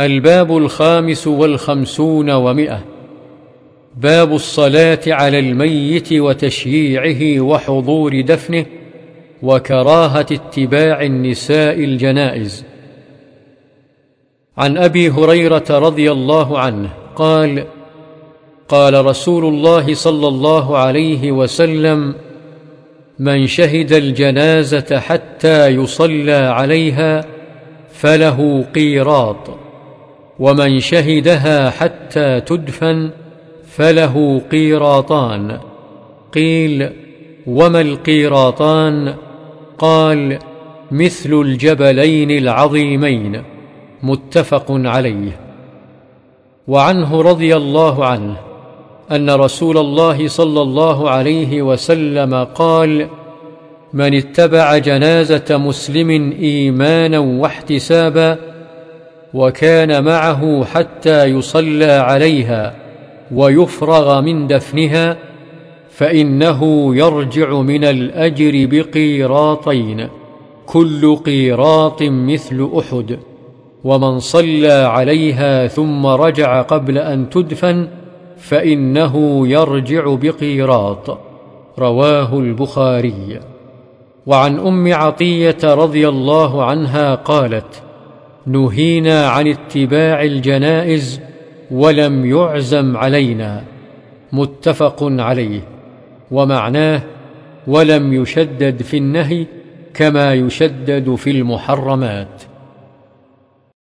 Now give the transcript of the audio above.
الباب الخامس والخمسون ومئة. باب الصلاة على الميت وتشييعه وحضور دفنه وكراهة اتباع النساء الجنائز. عن أبي هريرة رضي الله عنه قال قال رسول الله صلى الله عليه وسلم من شهد الجنازة حتى يصلى عليها فله قيراط. ومن شهدها حتى تدفن فله قيراطان. قيل وما القيراطان؟ قال مثل الجبلين العظيمين. متفق عليه. وعنه رضي الله عنه أن رسول الله صلى الله عليه وسلم قال من اتبع جنازة مسلم إيمانا واحتسابا وكان معه حتى يصلى عليها ويفرغ من دفنها فإنه يرجع من الأجر بقيراطين كل قيراط مثل أحد. ومن صلى عليها ثم رجع قبل أن تدفن فإنه يرجع بقيراط. رواه البخاري. وعن أم عطية رضي الله عنها قالت نهينا عن اتباع الجنائز ولم يعزم علينا. متفق عليه. ومعناه ولم يشدد في النهي كما يشدد في المحرمات.